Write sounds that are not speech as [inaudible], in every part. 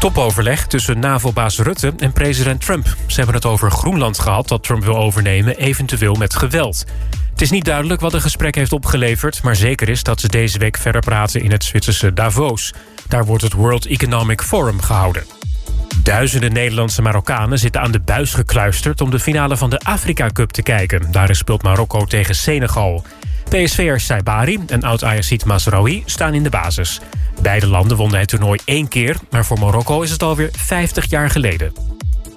Topoverleg tussen NAVO-baas Rutte en president Trump. Ze hebben het over Groenland gehad dat Trump wil overnemen, eventueel met geweld. Het is niet duidelijk wat het gesprek heeft opgeleverd... maar zeker is dat ze deze week verder praten in het Zwitserse Davos. Daar wordt het World Economic Forum gehouden. Duizenden Nederlandse Marokkanen zitten aan de buis gekluisterd... om de finale van de Afrika Cup te kijken. Daarin speelt Marokko tegen Senegal. PSV'er Saibari en oud-Ajaxiet Masraoui staan in de basis. Beide landen wonnen het toernooi één keer... maar voor Marokko is het alweer 50 jaar geleden.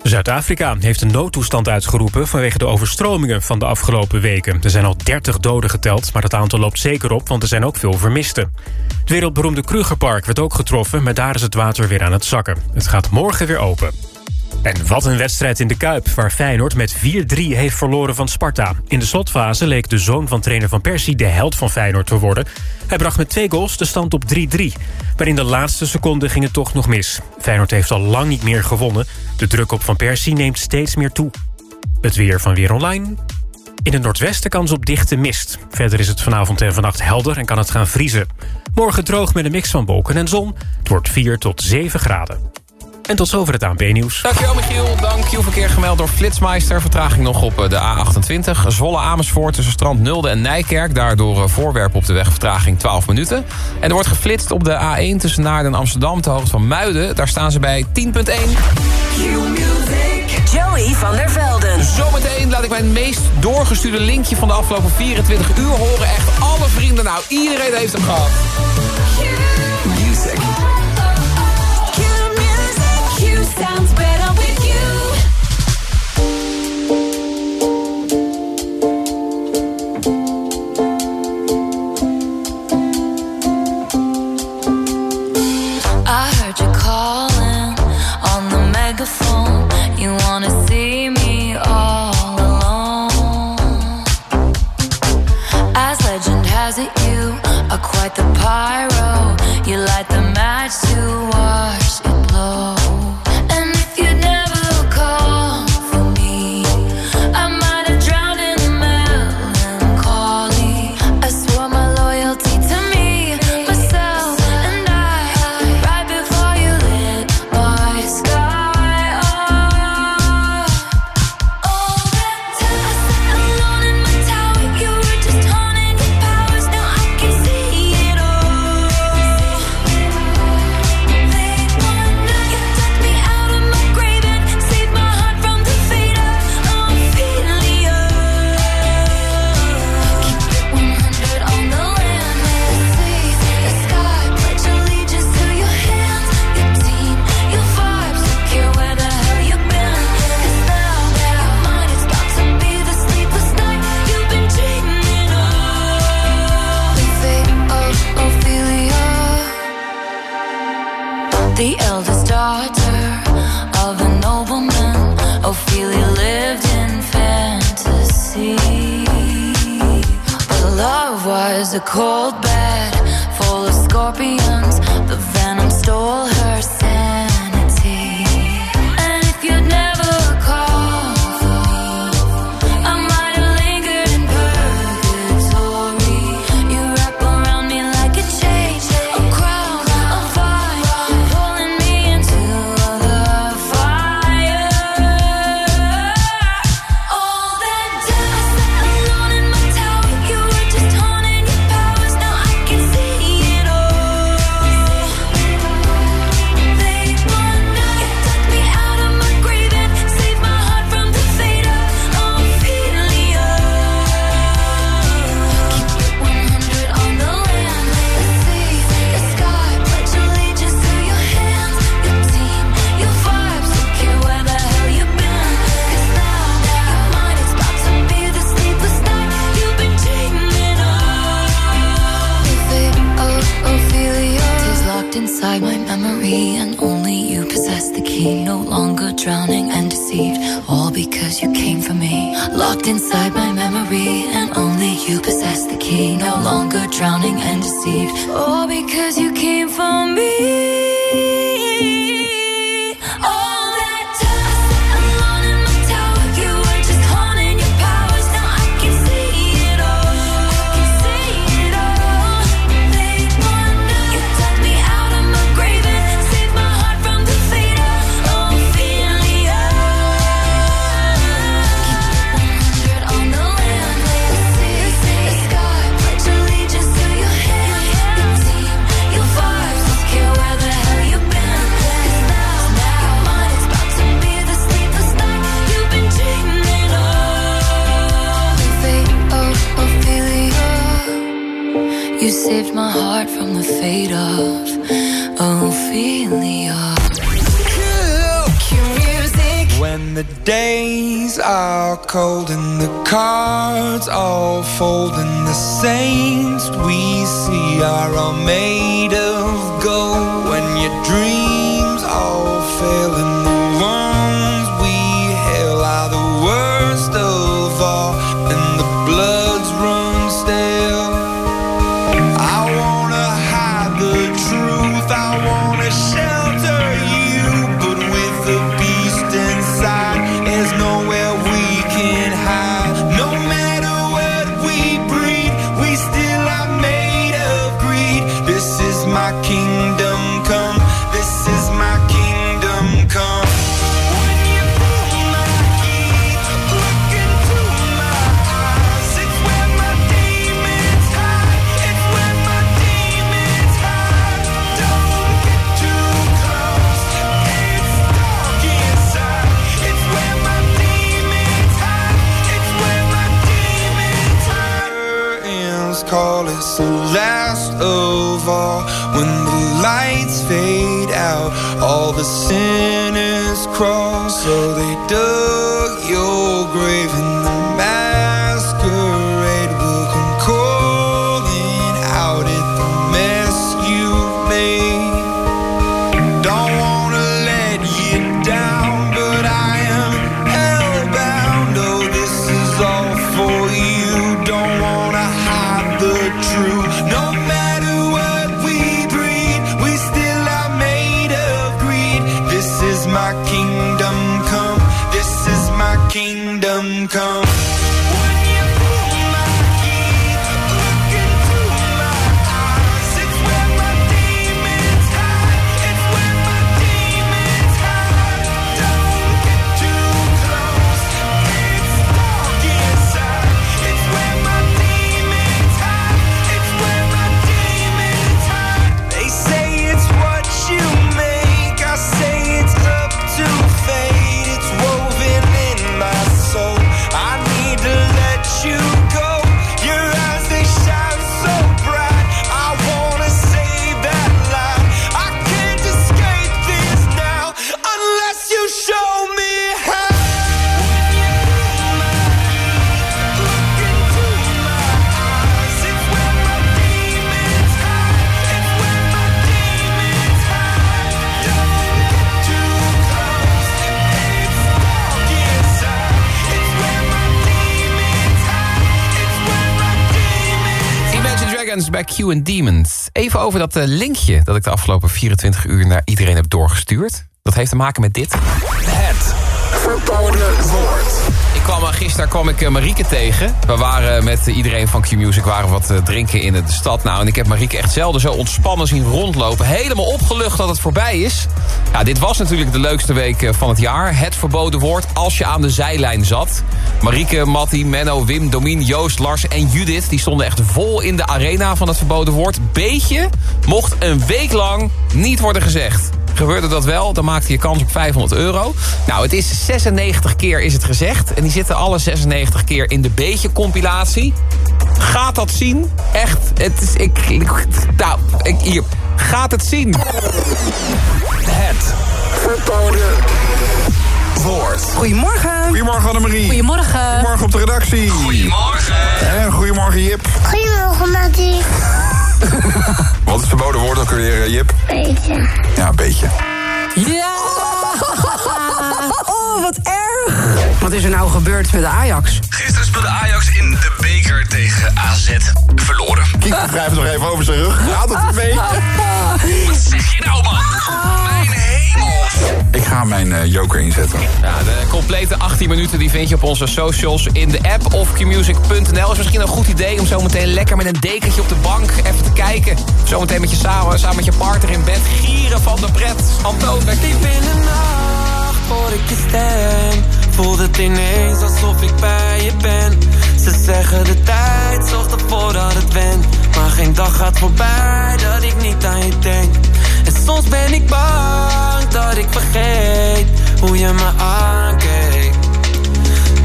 Zuid-Afrika heeft een noodtoestand uitgeroepen... vanwege de overstromingen van de afgelopen weken. Er zijn al 30 doden geteld, maar het aantal loopt zeker op... want er zijn ook veel vermisten. Het wereldberoemde Krugerpark werd ook getroffen... maar daar is het water weer aan het zakken. Het gaat morgen weer open. En wat een wedstrijd in de Kuip, waar Feyenoord met 4-3 heeft verloren van Sparta. In de slotfase leek de zoon van trainer Van Persie de held van Feyenoord te worden. Hij bracht met twee goals de stand op 3-3. Maar in de laatste seconde ging het toch nog mis. Feyenoord heeft al lang niet meer gewonnen. De druk op Van Persie neemt steeds meer toe. Het weer van Weer Online. In het noordwesten kans op dichte mist. Verder is het vanavond en vannacht helder en kan het gaan vriezen. Morgen droog met een mix van wolken en zon. Het wordt 4 tot 7 graden. En tot zover het ANP-nieuws. Dankjewel Michiel. Dank verkeer gemeld door Flitsmeister. Vertraging nog op eh, de A28. Zwolle Amersfoort tussen Strand Nulde en Nijkerk. Daardoor eh, voorwerp op de weg. Vertraging 12 minuten. En er wordt geflitst op de A1 tussen Naarden en Amsterdam. Te hoogte van Muiden. Daar staan ze bij 10.1. Joey van der Velden. Zometeen laat ik mijn meest doorgestuurde linkje van de afgelopen 24 uur horen. Echt alle vrienden. Nou, iedereen heeft hem gehad. deceived. Oh. All fold and the saints we see are all made of gold. When you dreams of all. When the lights fade out, all the sinners crawl. So they dug your grave And Demons. Even over dat eh, linkje dat ik de afgelopen 24 uur naar iedereen heb doorgestuurd. Dat heeft te maken met dit. Het verboden woord. Kwam, eh, gisteren kwam ik eh, Marieke tegen. We waren met eh, iedereen van Q-Music waren wat drinken in de stad. Nou, en ik heb Marieke echt zelden zo ontspannen zien rondlopen. Helemaal opgelucht dat het voorbij is. Ja, dit was natuurlijk de leukste week van het jaar. Het verboden woord als je aan de zijlijn zat. Marieke, Matti, Menno, Wim, Domien, Joost, Lars en Judith... die stonden echt vol in de arena van het verboden woord. Beetje mocht een week lang niet worden gezegd. Gebeurde dat wel, dan maakte je kans op 500 euro. Nou, het is 96 keer is het gezegd. En die zitten alle 96 keer in de beetje-compilatie. Gaat dat zien? Echt, het is... Ik, ik, nou, ik, hier. Gaat het zien? Het verboden woord. Goedemorgen. Goedemorgen Annemarie. Goedemorgen. Goedemorgen op de redactie. Goedemorgen. En goedemorgen Jip. Goedemorgen, Mattie. [laughs] Wat is het verboden woord ook weer, eh, Jip? Beetje. Ja, een beetje. Ja! [laughs] Oh, wat erg. Wat is er nou gebeurd met de Ajax? Gisteren speelde Ajax in de beker tegen AZ. Verloren. Kieker wrijft nog even over zijn rug. Gaat het beetje? Wat zeg je nou, man? Mijn hemel. Ik ga mijn eh, joker inzetten. Ja, de complete 18 minuten die vind je op onze socials in de app of qmusic.nl. Is misschien een goed idee om zometeen lekker met een dekentje op de bank even te kijken. Zometeen met je samen, samen met je partner in bed. Gieren van de pret. Antoon, bij Diep in de nacht ik je stem. Voelt het ineens alsof ik bij je ben. Ze zeggen de tijd zorgt ervoor dat het went. Maar geen dag gaat voorbij dat ik niet aan je denk. En soms ben ik bang dat ik vergeet Hoe je me aankeek.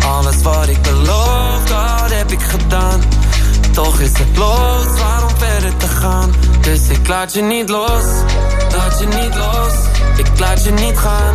Alles wat ik beloof, dat heb ik gedaan. Toch is het los, waarom verder te gaan. Dus ik laat je niet los laat je niet los. Ik laat je niet gaan,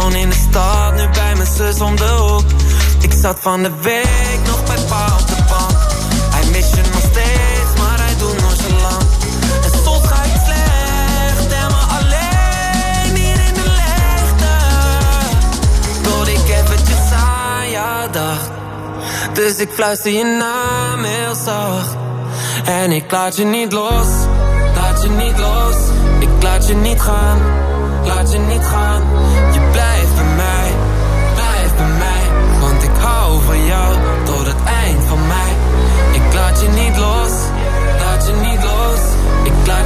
Woon in de stad, nu bij mijn zus om de hoek. Ik zat van de week nog bij pa op de bank. Hij mist je nog steeds, maar hij doet nonchalant. En soms ga ik slecht en maar alleen hier in de leegte. Tot ik eventjes aan jou dacht. Dus ik fluister je naam heel zacht. En ik laat je niet los, laat je niet los. Ik laat je niet gaan, laat je niet gaan.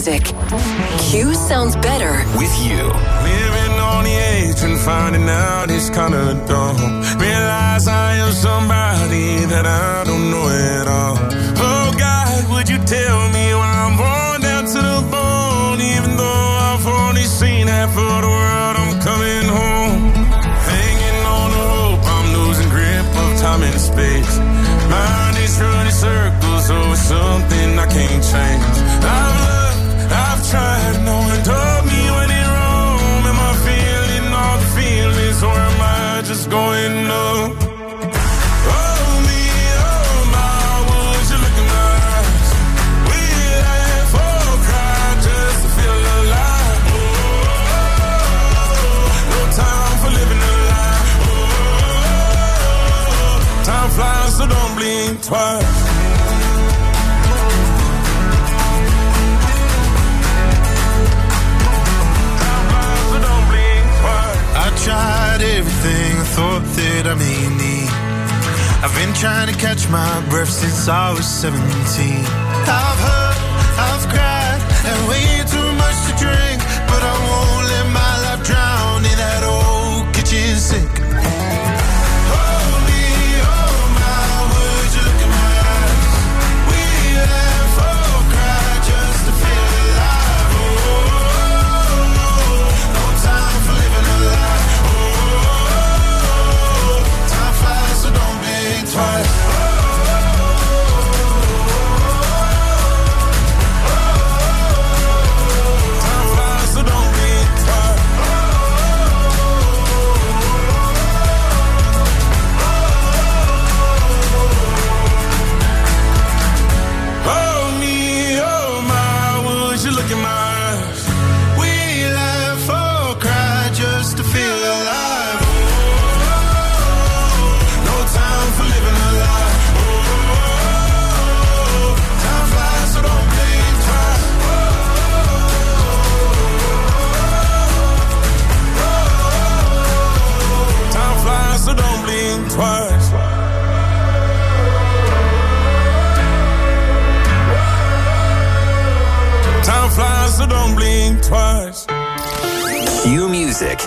Music. Q sounds better. With you. Living on the edge and finding out it's kinda dumb. Realize I am somebody that I don't know at all. Oh God, would you tell me why I'm born down to the bone? Even though I've only seen half of the world, I'm coming home. Hanging on the hope, I'm losing grip of time and space. Mind is running circles over something I can't change. Been trying to catch my breath since I was 17. I've hurt, I've cried, and way too blink twice. Time flies, so don't blink twice. Q Music.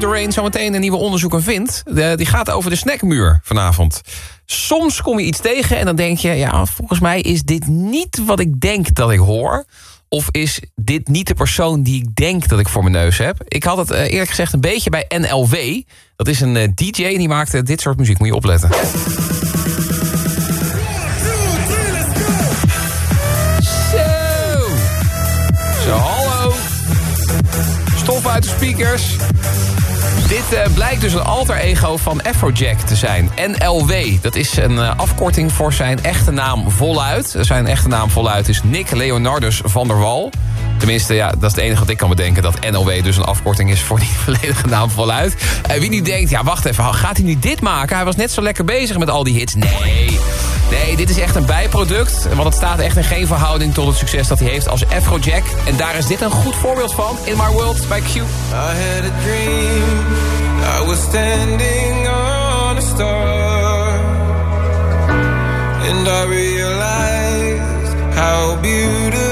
To the Rain zometeen een nieuwe onderzoeker vindt. De- die gaat over de snackmuur vanavond. Soms kom je iets tegen en dan denk je... ja, volgens mij is dit niet wat ik denk dat ik hoor. Of is dit niet de persoon die ik denk dat ik voor mijn neus heb? Ik had het eh, eerlijk gezegd een beetje bij NLW. Dat is een eh, DJ die maakt eh, dit soort muziek. Moet je opletten. Uit de speakers. Dit eh, blijkt dus een alter ego van Afrojack te zijn. NLW, dat is een eh, afkorting voor zijn echte naam voluit. Zijn echte naam voluit is Nick Leonardus van der Wal. Tenminste, ja, dat is het enige wat ik kan bedenken... dat NLW dus een afkorting is voor die [laughs] volledige naam voluit. En wie nu denkt, ja, wacht even, gaat hij nu dit maken? Hij was net zo lekker bezig met al die hits. Nee, nee, dit is echt een bijproduct. Want het staat echt in geen verhouding tot het succes dat hij heeft als Afrojack. En daar is dit een goed voorbeeld van. In My World bij Q. I had a dream. I was standing on a star. And I realized how beautiful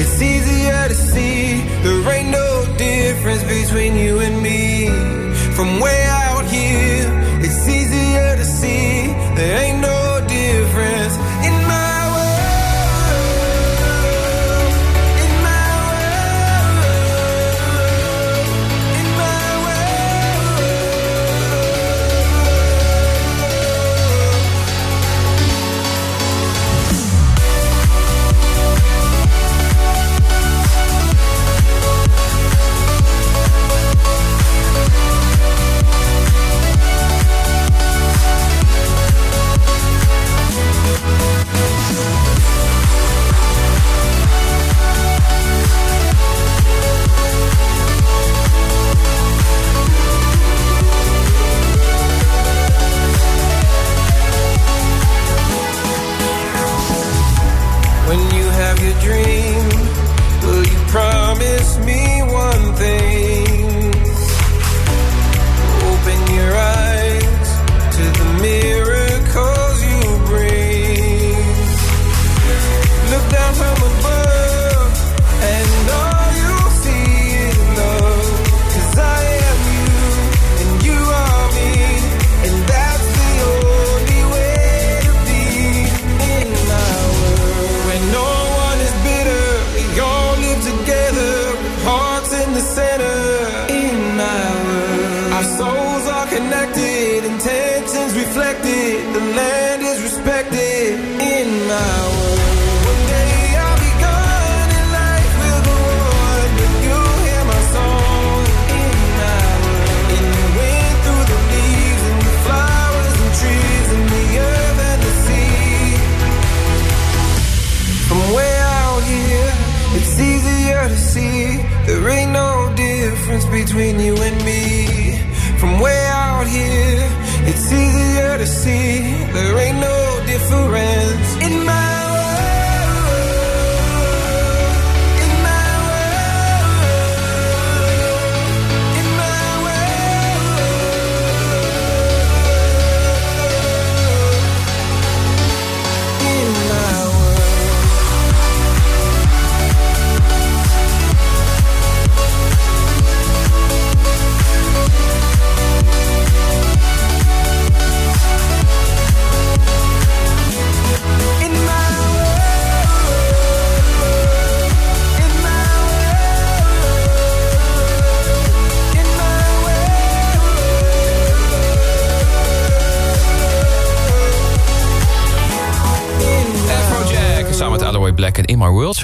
it's easier to see there ain't no difference between you and me. From way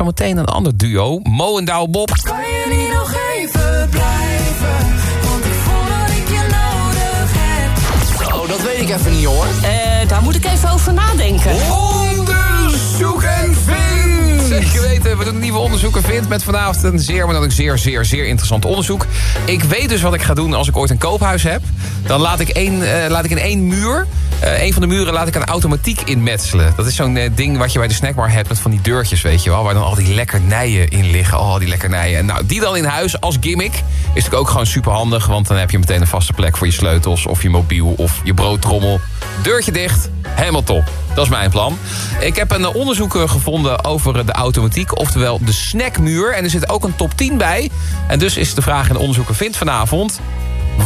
Zometeen een ander duo. Mo en Douwe Bob. Kan je niet nog even blijven? Want ik voel dat ik je nodig heb. Oh, dat weet ik even niet hoor. Eh, daar moet ik even over nadenken. Onderzoek en vind! Zeker weten, we doen een nieuwe onderzoek en vind... met vanavond een zeer, maar dan ook zeer, zeer, zeer interessant onderzoek. Ik weet dus wat ik ga doen als ik ooit een koophuis heb. Dan laat ik, één, eh, laat ik in één muur... eh een van de muren laat ik een automatiek inmetselen. Dat is zo'n eh, ding wat je bij de snackbar hebt... met van die deurtjes, weet je wel... waar dan al die lekkernijen in liggen. Oh, die lekkernijen. En nou, die dan in huis als gimmick... is natuurlijk ook gewoon super handig... want dan heb je meteen een vaste plek voor je sleutels... of je mobiel of je broodtrommel. Deurtje dicht, helemaal top. Dat is mijn plan. Ik heb een eh, onderzoek gevonden over de automatiek... oftewel de snackmuur. En er zit ook een top 10 bij. En dus is de vraag in de onderzoeker vindt vanavond...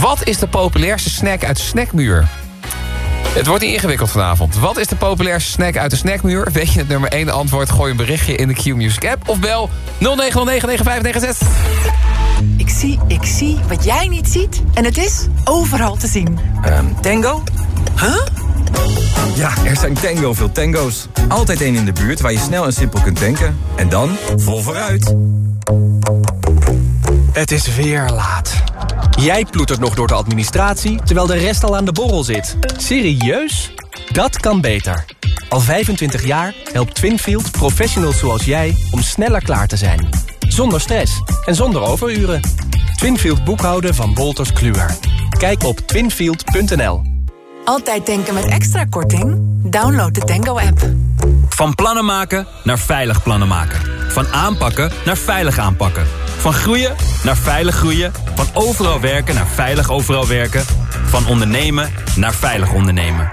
wat is de populairste snack uit snackmuur? Het wordt ingewikkeld vanavond. Wat is de populairste snack uit de snackmuur? Weet je het nummer 1 antwoord? Gooi een berichtje in de Q-Music app. Of bel 0909-9596. Ik zie, ik zie wat jij niet ziet. En het is overal te zien. Ehm, tango? Huh? Ja, er zijn tango veel tango's. Altijd één in de buurt waar je snel en simpel kunt tanken. En dan vol vooruit. Het is weer laat. Jij ploetert nog door de administratie, terwijl de rest al aan de borrel zit. Serieus? Dat kan beter. Al 25 jaar helpt Twinfield professionals zoals jij om sneller klaar te zijn. Zonder stress en zonder overuren. Twinfield boekhouden van Wolters Kluwer. Kijk op twinfield.nl. Altijd denken met extra korting? Download de Tango-app. Van plannen maken naar veilig plannen maken. Van aanpakken naar veilig aanpakken. Van groeien naar veilig groeien. Van overal werken naar veilig overal werken. Van ondernemen naar veilig ondernemen.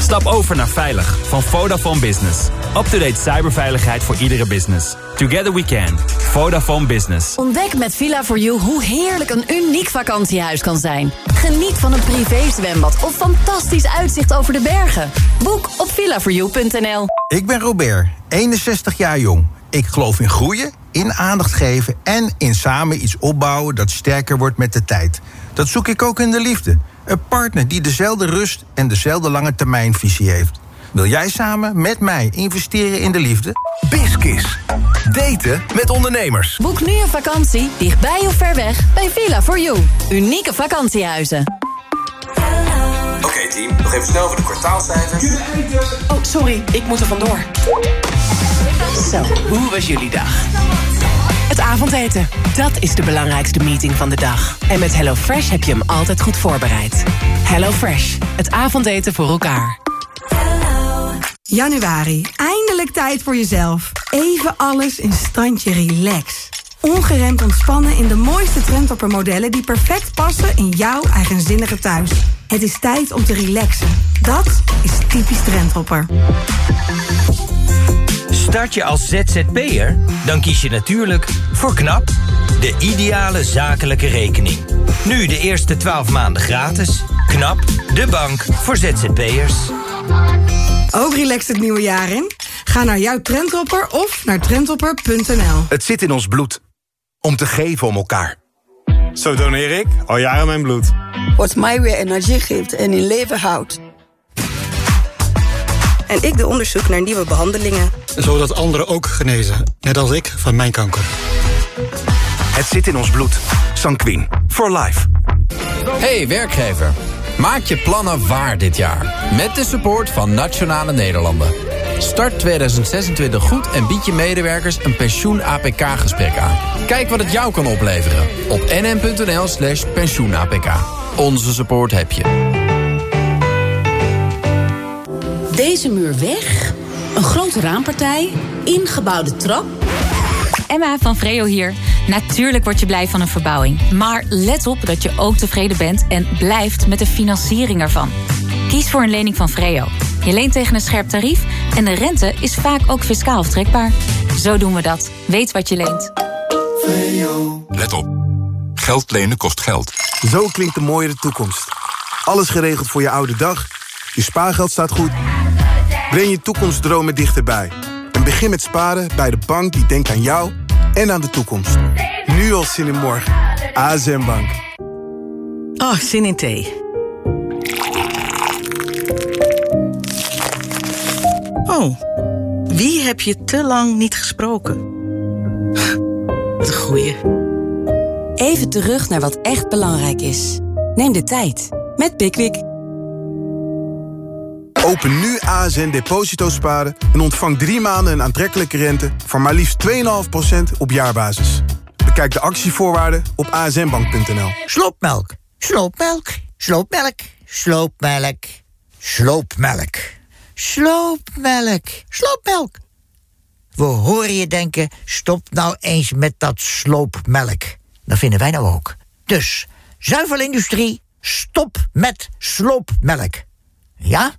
Stap over naar Veilig van Vodafone Business. Up-to-date cyberveiligheid voor iedere business. Together we can. Vodafone Business. Ontdek met Villa4You hoe heerlijk een uniek vakantiehuis kan zijn. Geniet van een privézwembad of fantastisch uitzicht over de bergen. Boek op villa4you.nl. Ik ben Robert, 61 jaar jong. Ik geloof in groeien, in aandacht geven en in samen iets opbouwen dat sterker wordt met de tijd. Dat zoek ik ook in de liefde. Een partner die dezelfde rust en dezelfde lange termijnvisie heeft. Wil jij samen met mij investeren in de liefde? Biskis. Daten met ondernemers. Boek nu een vakantie, dichtbij of ver weg, bij Villa4You. Unieke vakantiehuizen. Oké team, nog even snel voor de kwartaalcijfers. Oh, sorry, ik moet er vandoor. Zo, hoe was jullie dag? Het avondeten, dat is de belangrijkste meeting van de dag. En met HelloFresh heb je hem altijd goed voorbereid. HelloFresh, het avondeten voor elkaar. Januari, eindelijk tijd voor jezelf. Even alles in standje relax. Ongeremd ontspannen in de mooiste trendtoppermodellen... die perfect passen in jouw eigenzinnige thuis. Het is tijd om te relaxen. Dat is typisch trendhopper. Start je als ZZP'er? Dan kies je natuurlijk voor KNAP, de ideale zakelijke rekening. Nu de eerste 12 maanden gratis. KNAP, de bank voor ZZP'ers. Ook relaxed het nieuwe jaar in? Ga naar jouw trendhopper of naar trendhopper.nl. Het zit in ons bloed. Om te geven om elkaar. Zo doneer ik al jaren mijn bloed. Wat mij weer energie geeft en in leven houdt. En ik doe onderzoek naar nieuwe behandelingen. Zodat anderen ook genezen, net als ik van mijn kanker. Het zit in ons bloed. Sanquin. For life. Hey werkgever. Maak je plannen waar dit jaar. Met de support van Nationale Nederlanden. Start 2026 goed en bied je medewerkers een pensioen-APK-gesprek aan. Kijk wat het jou kan opleveren op nm.nl slash pensioen-APK. Onze support heb je. Deze muur weg, een grote raampartij, ingebouwde trap. Emma van Vreo hier. Natuurlijk word je blij van een verbouwing. Maar let op dat je ook tevreden bent en blijft met de financiering ervan. Kies voor een lening van Vreo. Je leent tegen een scherp tarief en de rente is vaak ook fiscaal aftrekbaar. Zo doen we dat. Weet wat je leent. Let op. Geld lenen kost geld. Zo klinkt de mooiere toekomst. Alles geregeld voor je oude dag. Je spaargeld staat goed. Breng je toekomstdromen dichterbij. En begin met sparen bij de bank die denkt aan jou en aan de toekomst. Nu al zin in morgen. ASM Bank. Oh, zin in thee. Oh, wie heb je te lang niet gesproken? Wat een goeie. Even terug naar wat echt belangrijk is. Neem de tijd met Pickwick. Open nu ASN Deposito Sparen en ontvang drie maanden een aantrekkelijke rente... van maar liefst 2,5% op jaarbasis. Bekijk de actievoorwaarden op asnbank.nl. Slopmelk, slopmelk. Sloopmelk, sloopmelk, sloopmelk. Sloopmelk, sloopmelk. We horen je denken, stop nou eens met dat sloopmelk. Dat vinden wij nou ook. Dus, zuivelindustrie, stop met sloopmelk. Ja?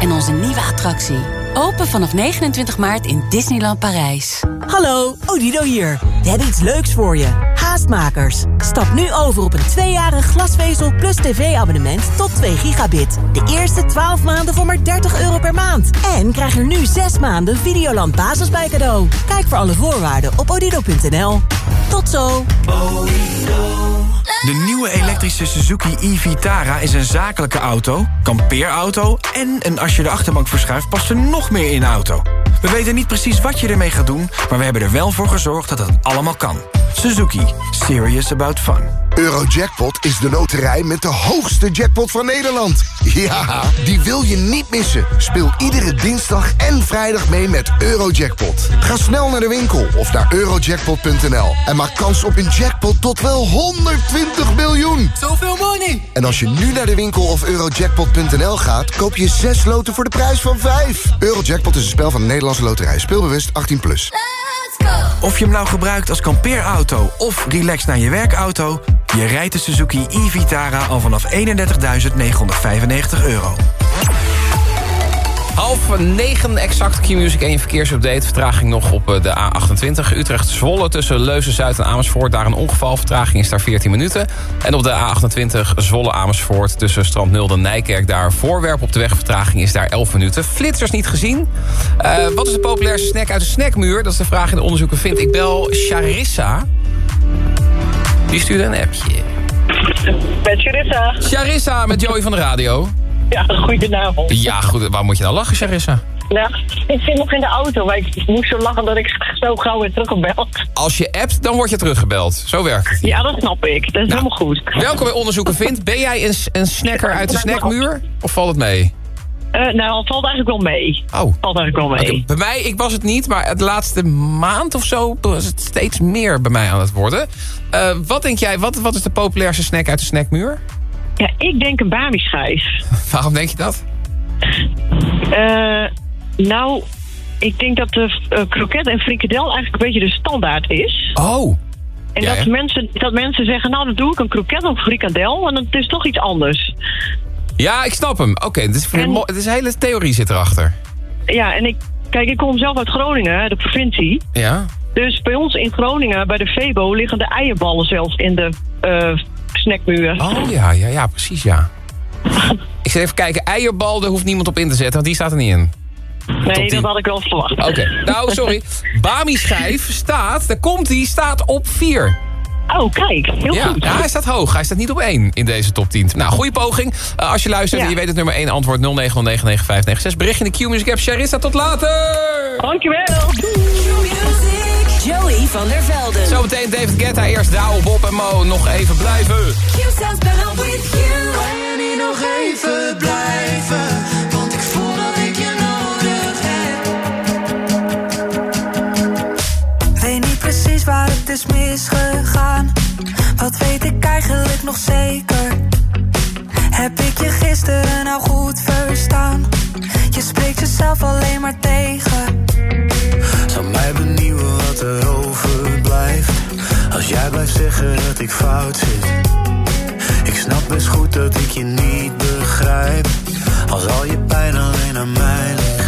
en onze nieuwe attractie. Open vanaf 29 maart in Disneyland Parijs. Hallo, Odido hier. We hebben iets leuks voor je. Haastmakers. Stap nu over op een tweejarig glasvezel plus tv-abonnement tot 2 gigabit. De eerste 12 maanden voor maar 30 euro per maand. En krijg er nu 6 maanden Videoland Basis bij cadeau. Kijk voor alle voorwaarden op odido.nl. Tot zo. De nieuwe elektrische Suzuki e-Vitara is een zakelijke auto, kampeerauto... en een als je de achterbank verschuift past er nog meer in de auto. We weten niet precies wat je ermee gaat doen... maar we hebben er wel voor gezorgd dat het allemaal kan. Suzuki. Serious about fun. Eurojackpot is de loterij met de hoogste jackpot van Nederland. Ja, die wil je niet missen. Speel iedere dinsdag en vrijdag mee met Eurojackpot. Ga snel naar de winkel of naar eurojackpot.nl en maak kans op een jackpot tot wel 120 miljoen. Zoveel money! En als je nu naar de winkel of eurojackpot.nl gaat, koop je 6 loten voor de prijs van 5. Eurojackpot is een spel van de Nederlandse loterij. Speelbewust 18+. Plus. Of je hem nou gebruikt als kampeerauto of relax naar je werkauto... je rijdt de Suzuki e-Vitara al vanaf 31.995 euro. Half negen exact Q-Music en je verkeersupdate. Vertraging nog op eh, de A28 Utrecht-Zwolle tussen Leuzen-Zuid en Amersfoort. Daar een ongeval, vertraging is daar 14 minuten. En op de A28 Zwolle-Amersfoort tussen Strand Nulde en Nijkerk... daar voorwerp op de weg, vertraging is daar 11 minuten. Flitsers niet gezien. Eh, wat is de populairste snack uit de snackmuur? Dat is de vraag in de onderzoeken vind. Ik bel Charissa. Die stuurde een appje. Met Charissa. Charissa met Joey van de radio. [laughs] Ja, goedenavond. Ja, goed. Waar moet je nou lachen, Charissa? Nou, ik zit nog in de auto, maar ik moest zo lachen dat ik zo gauw weer teruggebeld. Als je appt, dan word je teruggebeld. Zo werkt het. Ja, dat snap ik. Dat is helemaal goed. Welkom bij Onderzoeken Vind. Ben jij een, een snacker uit de snackmuur? Of valt het mee? Eh, nou, het valt eigenlijk wel mee. Oh. Valt eigenlijk wel mee. Bij mij, ik was het niet, maar het laatste maand of zo... was het steeds meer bij mij aan het worden. Eh, wat denk jij, wat, wat is de populairste snack uit de snackmuur? Ja, ik denk een Bami-schijf. [laughs] Waarom denk je dat? Eh, nou, ik denk dat de eh, kroket en frikadel eigenlijk een beetje de standaard is. Oh. En Ja, dat, mensen, dat mensen zeggen, nou dan doe ik een kroket of frikadel. En het is toch iets anders. Ja, ik snap hem. Oké, het, is mo- het is een hele theorie zit erachter. Ja, en ik, kijk, ik kom zelf uit Groningen, de provincie. Ja? Dus bij ons in Groningen, bij de Febo, liggen de eierballen zelfs in de eh snackmuur. Oh ja, ja, ja, precies ja. [laughs] ik zit even kijken, eierbal, daar hoeft niemand op in te zetten, want die staat er niet in. Nee, dat had ik wel verwacht. Oké, [laughs] nou sorry. Bami schijf staat, daar komt hij, staat op 4. Oh, kijk, heel ja, goed. Ja, hij staat hoog. Hij staat niet op 1 in deze top 10. Nou, goede poging. Eh, als je luistert en je weet het nummer 1 antwoord 09099596. Bericht in de Q-Music app. Charissa, tot later! Dankjewel. Joey van der Velden. Zometeen David Guetta, eerst Douwe, Bob en Mo. Nog even blijven. Kan je niet nog even blijven? Want ik voel dat ik je nodig heb. Weet niet precies waar het is misgegaan. Wat weet ik eigenlijk nog zeker? Heb ik je gisteren nou goed verstaan? Je spreekt jezelf alleen maar tegen. Zou mij benieuwen Als jij blijft zeggen dat ik fout zit. Ik snap best goed dat ik je niet begrijp. Als al je pijn alleen aan mij ligt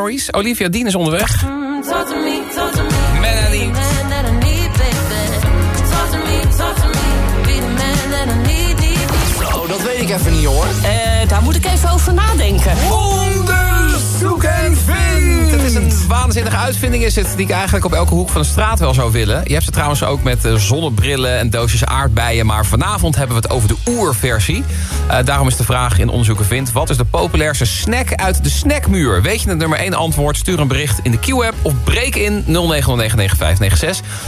Memories. Olivia Dean is onderweg. Melanie. me, me. Man I need. Oh, dat weet ik even niet hoor. Uh, daar moet ik even over nadenken. Onderzoek en een waanzinnige uitvinding is het, die ik eigenlijk op elke hoek van de straat wel zou willen. Je hebt ze trouwens ook met eh, zonnebrillen en doosjes aardbeien... maar vanavond hebben we het over de oerversie. Eh, daarom is de vraag in Onderzoeken Vindt... wat is de populairste snack uit de snackmuur? Weet je het nummer 1 antwoord? Stuur een bericht in de Q-app of breek in 09099596.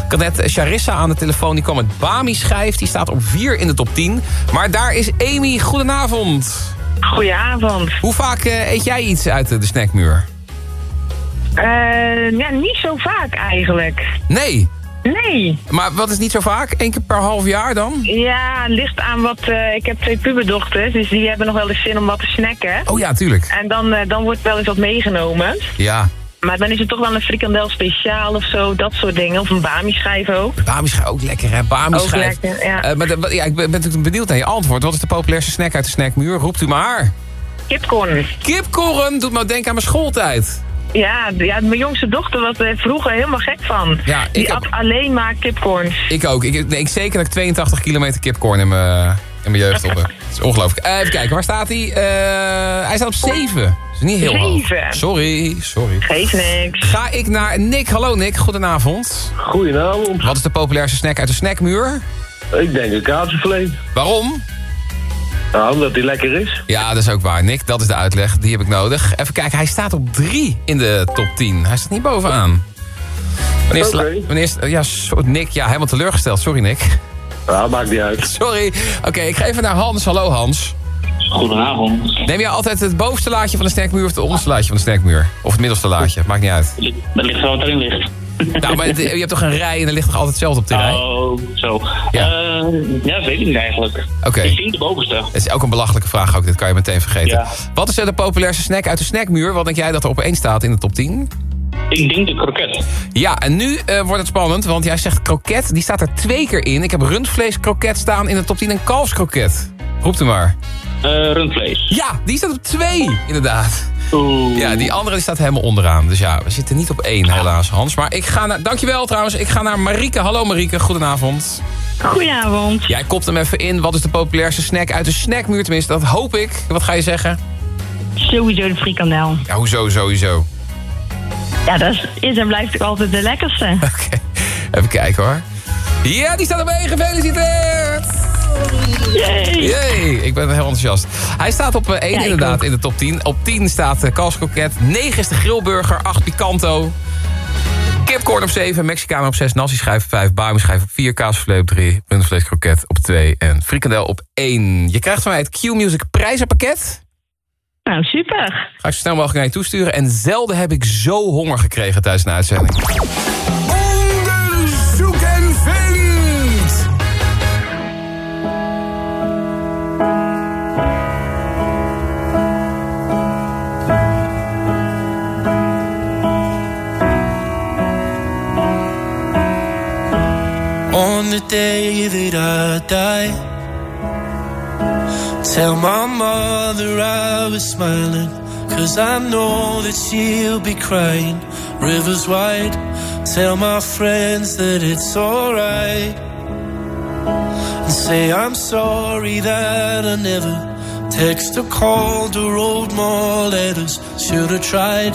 Ik had net Charissa aan de telefoon, die kwam met Bami-schijf. Die staat op 4 in de top 10. Maar daar is Amy. Goedenavond. Goedenavond. Hoe vaak eh, eet jij iets uit de snackmuur? Ja, niet zo vaak eigenlijk. Nee. Nee. Maar wat is niet zo vaak? Eén keer per half jaar dan? Ja, ligt aan wat... eh, ik heb twee puberdochters, dus die hebben nog wel eens zin om wat te snacken. Oh ja, tuurlijk. En dan, eh, dan wordt wel eens wat meegenomen. Ja. Maar dan is het toch wel een frikandel speciaal of zo, dat soort dingen. Of een bami-schijf ook. Bami-schijf ook lekker, hè? Bami-schijf. Ook lekker, ja. Maar de- ja, ik ben, ben natuurlijk benieuwd naar je antwoord. Wat is de populairste snack uit de snackmuur? Roept u maar. Kipcorn. Kipcorn doet me denken aan mijn schooltijd. Ja, ja, mijn jongste dochter was er vroeger helemaal gek van. Ja, ik Die at alleen maar kipcorns. Ik ook. Ik denk zeker dat ik 82 kilometer kipcorn in mijn, in mijn jeugd op heb. Dat is ongelooflijk. Eh, even kijken, waar staat hij? Eh, hij staat op 7. Dat is niet heel hoog. Sorry, sorry. Geeft niks. Ga ik naar Nick. Hallo Nick, goedenavond. Goedenavond. Wat is de populairste snack uit de snackmuur? Ik denk een kaasvlees. Waarom? Nou, omdat die lekker is. Ja, dat is ook waar. Nick, dat is de uitleg. Die heb ik nodig. Even kijken, hij staat op 3 in de top 10. Hij staat niet bovenaan. Wanneer is Oké. wanneer is, ja, so- Nick, ja, helemaal teleurgesteld. Sorry, Nick. Ja, maakt niet uit. Sorry. Oké, ik ga even naar Hans. Hallo, Hans. Goedenavond. Neem jij altijd het bovenste laadje van de snackmuur of het onderste laadje van de snackmuur? Of het middelste laadje? Maakt niet uit. Dat ligt wel wat erin ligt. Nou, maar je hebt toch een rij en er ligt toch altijd hetzelfde op de rij? Oh, zo. Ja. Ja, ja weet ik niet eigenlijk. Oké. Ik vind de bovenste. Dat is ook een belachelijke vraag ook, dit kan je meteen vergeten. Ja. Wat is de populairste snack uit de snackmuur? Wat denk jij dat er op één staat in de top 10? Ik denk de kroket. Ja, en nu eh, wordt het spannend, want jij zegt kroket. Die staat er twee keer in. Ik heb rundvleeskroket staan in de top 10 en kalfskroket. Roept u maar. Eh, rundvlees. Ja, die staat op twee, inderdaad. Ja, die andere die staat helemaal onderaan. Dus ja, we zitten niet op één helaas, Hans. Maar ik ga naar... Dankjewel trouwens. Ik ga naar Marieke. Hallo Marieke, goedenavond. Goedenavond. Jij kopt hem even in. Wat is de populairste snack uit de snackmuur? Tenminste, dat hoop ik. Wat ga je zeggen? Sowieso de frikandel. Ja, hoezo sowieso? Ja, dat is, en blijft ook altijd de lekkerste. [laughs] Even kijken hoor. Ja, die staat erbij. Gefeliciteerd! Yay! Yay! Ik ben heel enthousiast. Hij staat op 1 Ja, ik inderdaad ook. in de top 10. Op 10 staat uh, kalfskroket. 9 is de grillburger. 8 picanto. Kipcorn op 7. Mexicaan op 6. Nasi schijf op 5. Bami schijf op 4. Kaasvlees op 3. Rundvleeskroket op 2. En frikandel op 1. Je krijgt van mij het Q-Music prijzenpakket. Nou, super. Ga ik zo snel mogelijk naar je toesturen. En zelden heb ik zo honger gekregen tijdens een uitzending. The day that I die, tell my mother I was smiling. Cause I know that she'll be crying. Rivers wide, tell my friends that it's alright. And say I'm sorry that I never text or called or wrote more letters. Should've tried.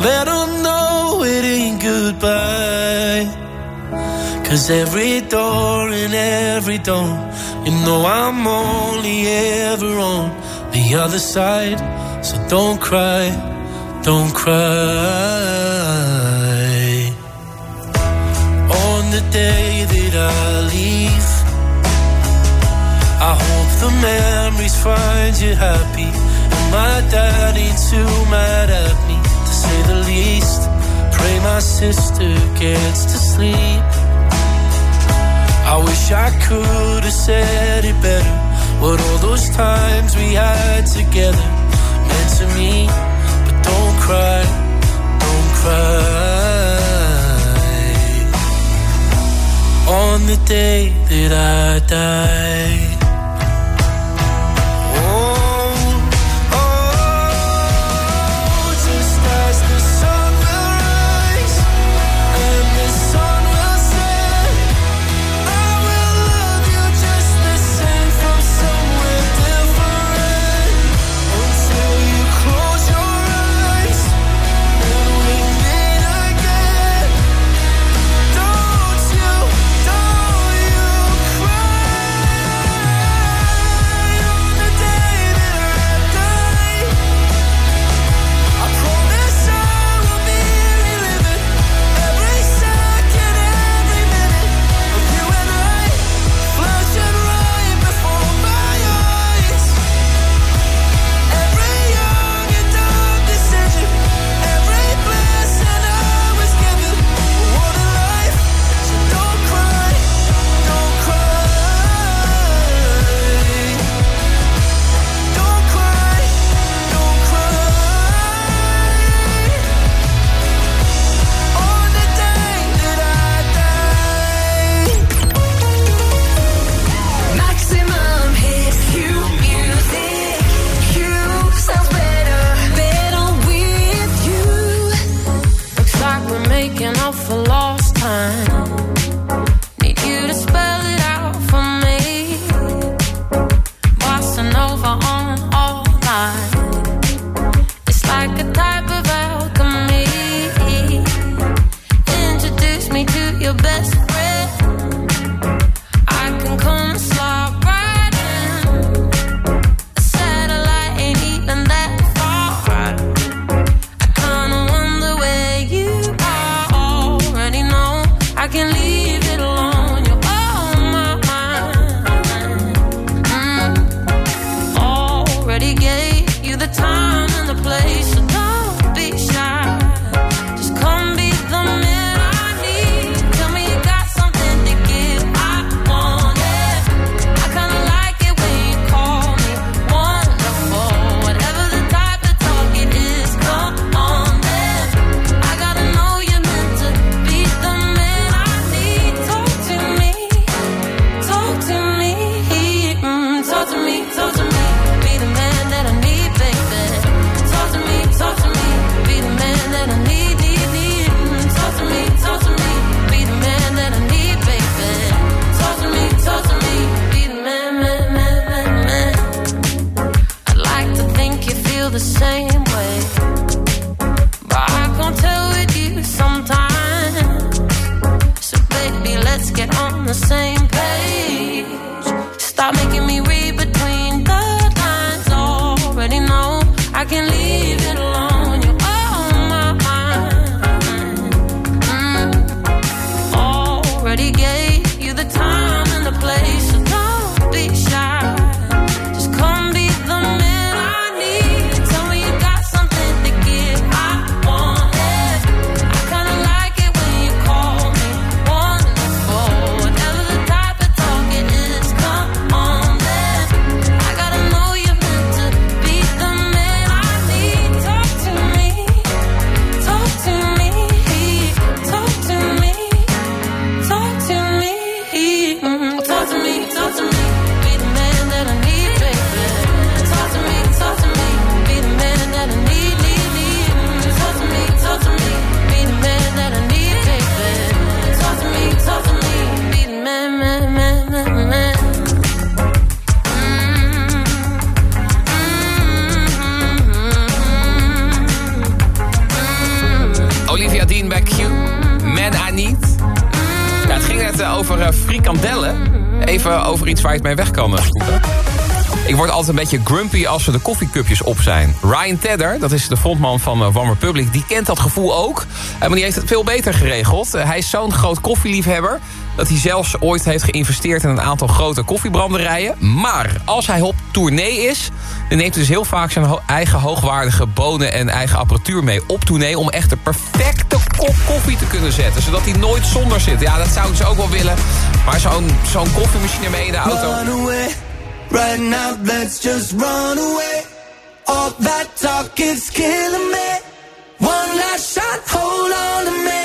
Let them know it ain't goodbye. Cause every door and every door, you know I'm only ever on the other side. So don't cry, don't cry. On the day that I leave, I hope the memories find you happy. And my dad ain't too mad at me, to say the least. Pray my sister gets to sleep. I wish I could have said it better. What all those times we had together meant to me. But don't cry, don't cry. On the day that I die. beetje grumpy als er de koffiecupjes op zijn. Ryan Tedder, dat is de frontman van eh, One Republic, die kent dat gevoel ook. Eh, maar die heeft het veel beter geregeld. Eh, hij is zo'n groot koffieliefhebber dat hij zelfs ooit heeft geïnvesteerd in een aantal grote koffiebranderijen. Maar als hij op tournee is, dan neemt hij dus heel vaak zijn eigen hoogwaardige bonen en eigen apparatuur mee op tournee... om echt de perfecte kop koffie te kunnen zetten, zodat hij nooit zonder zit. Ja, dat zou ik ze ook wel willen, maar zo'n zo'n koffiemachine mee in de auto... Right now, let's just run away. All that talk is killing me. One last shot, hold on to me.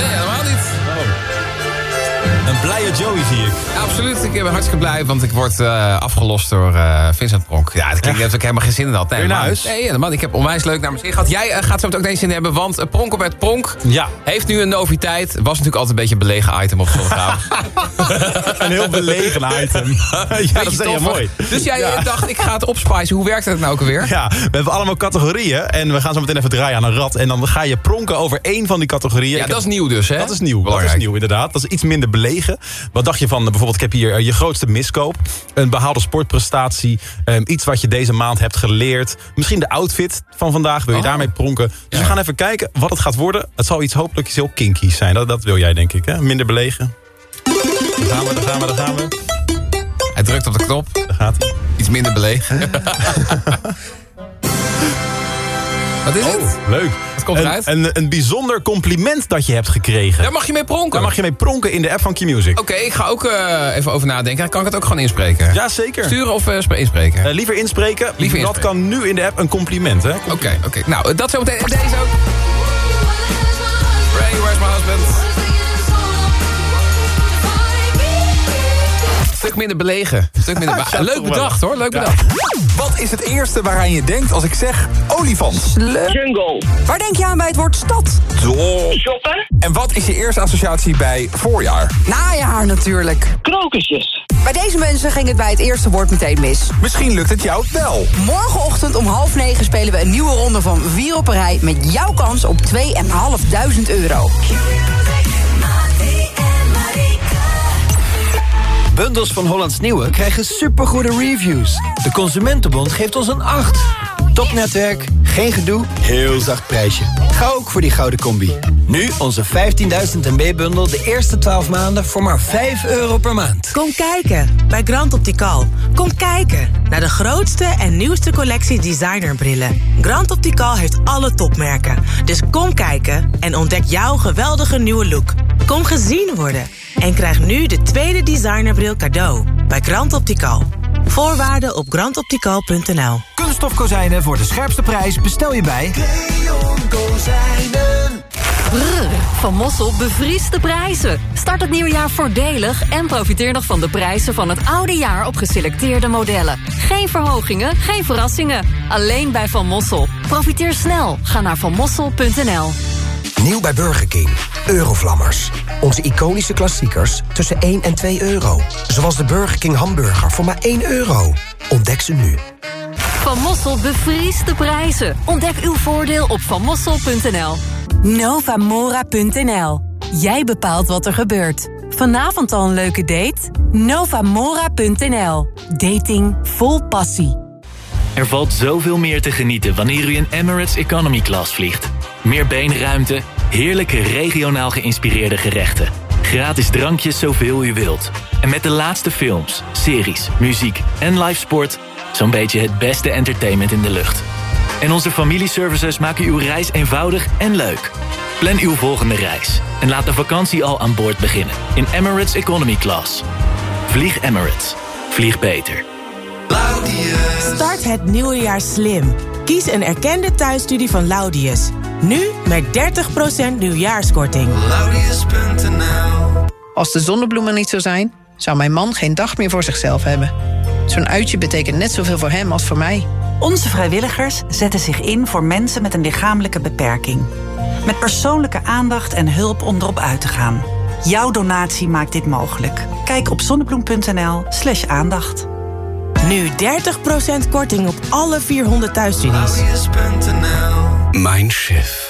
Nee, helemaal niet. Een blije Joey zie ik. Ja, absoluut. Ik ben hartstikke blij, want ik word eh, afgelost door eh, Vincent Pronk. Ja, dat klinkt net of ik helemaal geen zin in had. Nee, naar huis? Nee, helemaal. Ik heb onwijs leuk naar mijn zin gehad. Jij eh, gaat zo meteen ook eens zin in hebben, want uh, Pronk op het Pronk Ja. heeft nu een noviteit. Was natuurlijk altijd een beetje een belegen item op zondagavond. [laughs] Een heel belegen item. [laughs] ja, dat is heel mooi. Dus jij Ja. dacht, ik ga het opspicen. Hoe werkt het nou ook alweer? Ja, we hebben allemaal categorieën. En we gaan zo meteen even draaien aan een rad. En dan ga je pronken over één van die categorieën. Ja, Ik dat heb- is nieuw dus, hè? Dat is nieuw. Dat is nieuw, inderdaad. Dat is iets minder Wat dacht je van, eh, bijvoorbeeld, ik heb hier eh, je grootste miskoop. Een behaalde sportprestatie. ehm, iets wat je deze maand hebt geleerd. Misschien de outfit van vandaag. Wil je Oh. daarmee pronken? Dus we gaan even kijken wat het gaat worden. Het zal iets hopelijk iets heel kinkies zijn. Dat, dat wil jij, denk ik. Hè? Minder belegen. Daar gaan we, daar gaan we, daar gaan we. Hij drukt op de knop. Daar gaat hij. Iets minder belegen. [laughs] Wat is het? Oh, leuk. Komt een, eruit? Een, een bijzonder compliment dat je hebt gekregen. Daar mag je mee pronken. Daar mag je mee pronken in de app van Q-Music. Oké, ik ga ook eh, even over nadenken. Kan ik het ook gewoon inspreken? Ja, zeker. Sturen of spre- inspreken? Liever inspreken. Liever dat kan nu in de app een compliment, hè? Oké, oké. Nou, dat zometeen. En deze ook. Ray, where's my husband? Stuk minder belegen. Een stuk minder [laughs] Ja, Leuk bedacht hoor, leuk Ja. bedacht. Wat is het eerste waaraan je denkt als ik zeg olifant? Jungle. Waar denk je aan bij het woord stad? Shoppen. En wat is je eerste associatie bij voorjaar? Najaar natuurlijk. Krokusjes. Bij deze mensen ging het bij het eerste woord meteen mis. Misschien lukt het jou wel. Morgenochtend om half negen spelen we een nieuwe ronde van Vier op een Rij... met jouw kans op 2.500 euro. Bundels van Hollands Nieuwe krijgen supergoede reviews. De Consumentenbond geeft ons een 8. Topnetwerk, geen gedoe, heel zacht prijsje. Ga ook voor die gouden combi. Nu onze 15.000 MB-bundel de eerste 12 maanden voor maar 5 euro per maand. Kom kijken bij Grand Optical. Kom kijken naar de grootste en nieuwste collectie designerbrillen. Grand Optical heeft alle topmerken. Dus kom kijken en ontdek jouw geweldige nieuwe look. Kom gezien worden en krijg nu de tweede designerbril cadeau bij Grand Optical. Voorwaarden op grandoptical.nl. Kunststof kozijnen voor de scherpste prijs bestel je bij... Brrr, van Mossel bevriest de prijzen. Start het nieuwe jaar voordelig en profiteer nog van de prijzen van het oude jaar op geselecteerde modellen. Geen verhogingen, geen verrassingen. Alleen bij Van Mossel. Profiteer snel. Ga naar vanmossel.nl. Nieuw bij Burger King. Eurovlammers. Onze iconische klassiekers tussen 1 en 2 euro. Zoals de Burger King hamburger voor maar 1 euro. Ontdek ze nu. Van Mossel bevriest de prijzen. Ontdek uw voordeel op vanmossel.nl. Novamora.nl. Jij bepaalt wat er gebeurt. Vanavond al een leuke date? Novamora.nl. Dating vol passie. Er valt zoveel meer te genieten wanneer u in Emirates Economy Class vliegt. Meer beenruimte, heerlijke regionaal geïnspireerde gerechten. Gratis drankjes zoveel u wilt. En met de laatste films, series, muziek en live sport... zo'n beetje het beste entertainment in de lucht. En onze familieservices maken uw reis eenvoudig en leuk. Plan uw volgende reis en laat de vakantie al aan boord beginnen... in Emirates Economy Class. Vlieg Emirates. Vlieg beter. Start het nieuwe jaar slim. Kies een erkende thuisstudie van Laudius. Nu met 30% nieuwjaarskorting. Als de zonnebloemen niet zo zijn, zou mijn man geen dag meer voor zichzelf hebben. Zo'n uitje betekent net zoveel voor hem als voor mij. Onze vrijwilligers zetten zich in voor mensen met een lichamelijke beperking. Met persoonlijke aandacht en hulp om erop uit te gaan. Jouw donatie maakt dit mogelijk. Kijk op zonnebloem.nl slash aandacht. Nu 30% korting op alle 400 thuisstudies. Mindshift.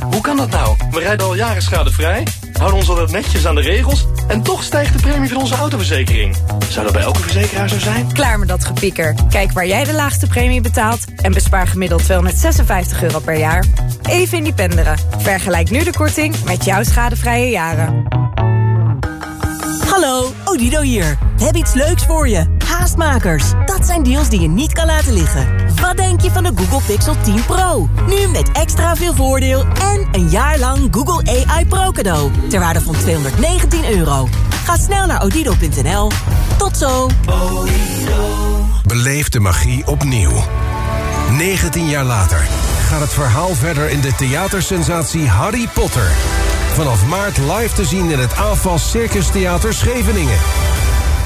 Hoe kan dat nou? We rijden al jaren schadevrij, houden ons altijd netjes aan de regels... en toch stijgt de premie van onze autoverzekering. Zou dat bij elke verzekeraar zo zijn? Klaar met dat gepieker. Kijk waar jij de laagste premie betaalt en bespaar gemiddeld 256 euro per jaar. Even independeren. Vergelijk nu de korting met jouw schadevrije jaren. Hallo, Odido hier. We hebben iets leuks voor je. Haastmakers. Dat zijn deals die je niet kan laten liggen. Wat denk je van de Google Pixel 10 Pro? Nu met extra veel voordeel en een jaar lang Google AI Pro cadeau. Ter waarde van 219 euro. Ga snel naar odido.nl. Tot zo. Beleef de magie opnieuw. 19 jaar later gaat het verhaal verder in de theatersensatie Harry Potter. Vanaf maart live te zien in het AFAS Circus Theater Scheveningen.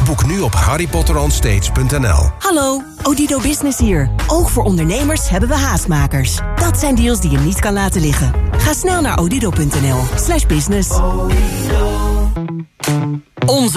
Boek nu op harrypotteronstage.nl. Hallo, Odido Business hier. Ook voor ondernemers hebben we haastmakers. Dat zijn deals die je niet kan laten liggen. Ga snel naar odido.nl slash business. Onze